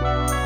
Bye.